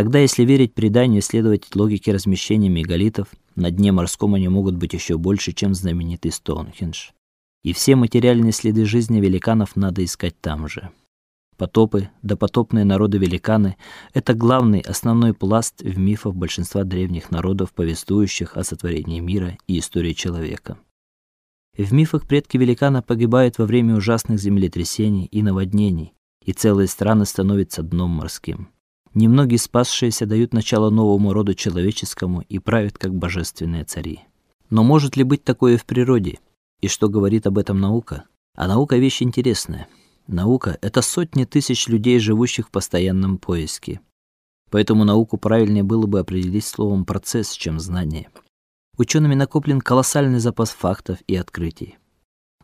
Тогда, если верить преданию, следовать логике размещения мегалитов, на дне морском они могут быть еще больше, чем знаменитый Стоунхендж. И все материальные следы жизни великанов надо искать там же. Потопы, допотопные народы-великаны это главный, основной пласт в мифах большинства древних народов, повествующих о сотворении мира и истории человека. В мифах предки великана погибают во время ужасных землетрясений и наводнений, и целые страны становятся дном морским. Немногие спасшиеся дают начало новому роду человеческому и правят как божественные цари. Но может ли быть такое в природе? И что говорит об этом наука? А наука вещь интересная. Наука это сотни тысяч людей, живущих в постоянном поиске. Поэтому науку правильнее было бы определить словом процесс, чем знание. Учеными накоплен колоссальный запас фактов и открытий.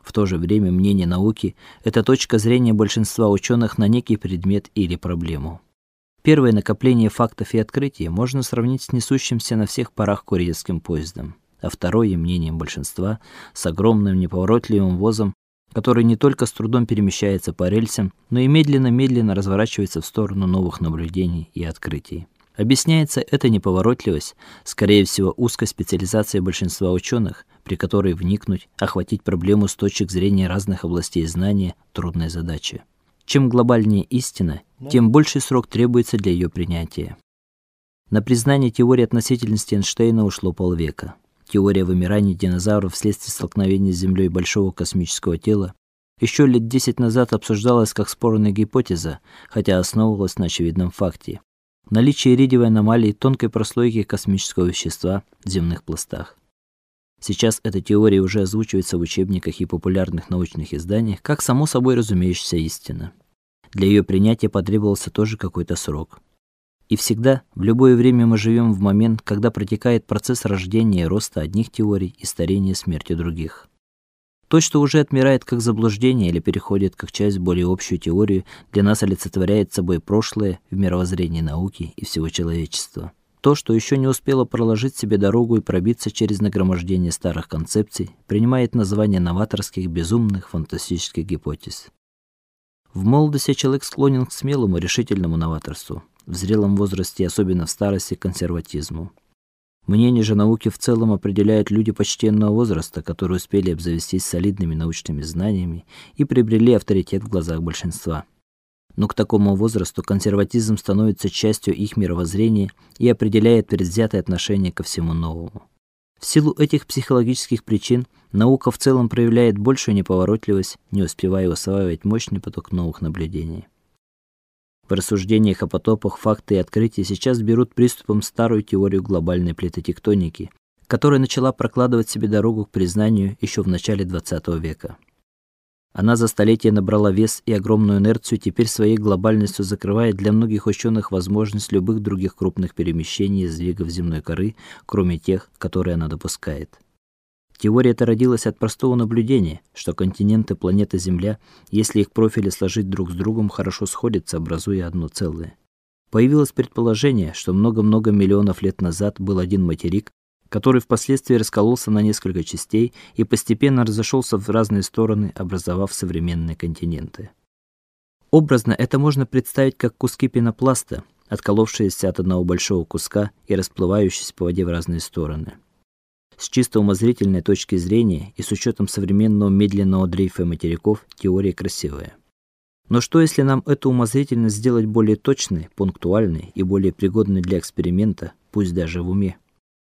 В то же время мнение науки это точка зрения большинства ученых на некий предмет или проблему. Первое накопление фактов и открытий можно сравнить с несущимся на всех парах курьерским поездом, а второе мнением большинства с огромным неповоротливым возом, который не только с трудом перемещается по рельсам, но и медленно-медленно разворачивается в сторону новых наблюдений и открытий. Объясняется эта неповоротливость, скорее всего, узкой специализацией большинства ученых, при которой вникнуть, охватить проблему с точек зрения разных областей знания трудная задача. Чем глобальнее истина, тем больше срок требуется для ее принятия. На признание теории относительности Эйнштейна ушло полвека. Теория вымирания динозавров вследствие столкновения с Землей большого космического тела еще лет 10 назад обсуждалась как спорная гипотеза, хотя основывалась на очевидном факте наличии иридиевой аномалии тонкой прослойки космического вещества в земных пластах. Сейчас эта теория уже озвучивается в учебниках и популярных научных изданиях как само собой разумеющаяся истина. Для ее принятия потребовался тоже какой-то срок. И всегда, в любое время мы живем в момент, когда протекает процесс рождения и роста одних теорий и старения и смерти других. То, что уже отмирает как заблуждение или переходит как часть более общую теорию, для нас олицетворяет собой прошлое в мировоззрении науки и всего человечества то, что еще не успело проложить себе дорогу и пробиться через нагромождение старых концепций, принимает название новаторских, безумных, фантастических гипотез. В молодости человек склонен к смелому, решительному новаторству, в зрелом возрасте, особенно в старости, к консерватизму. Мнение же науки в целом определяют люди почтенного возраста, которые успели обзавестись солидными научными знаниями и приобрели авторитет в глазах большинства но к такому возрасту консерватизм становится частью их мировоззрения и определяет предвзятое отношение ко всему новому. В силу этих психологических причин наука в целом проявляет большую неповоротливость, не успевая усваивать мощный поток новых наблюдений. В рассуждениях о потопах факты и открытия сейчас берут приступом старую теорию глобальной плитотектоники, которая начала прокладывать себе дорогу к признанию еще в начале XX века. Она за столетия набрала вес и огромную инерцию, теперь своей глобальностью закрывает для многих ученых возможность любых других крупных перемещений и сдвигов земной коры, кроме тех, которые она допускает. Теория эта родилась от простого наблюдения, что континенты планеты Земля, если их профили сложить друг с другом, хорошо сходятся, образуя одно целое. Появилось предположение, что много-много миллионов лет назад был один материк, который впоследствии раскололся на несколько частей и постепенно разошелся в разные стороны, образовав современные континенты. Образно это можно представить как куски пенопласта, отколовшиеся от одного большого куска и расплывающиеся по воде в разные стороны. С чисто умозрительной точки зрения и с учетом современного медленного дрейфа материков теория красивая. Но что если нам эту умозрительность сделать более точной, пунктуальной и более пригодной для эксперимента, пусть даже в уме?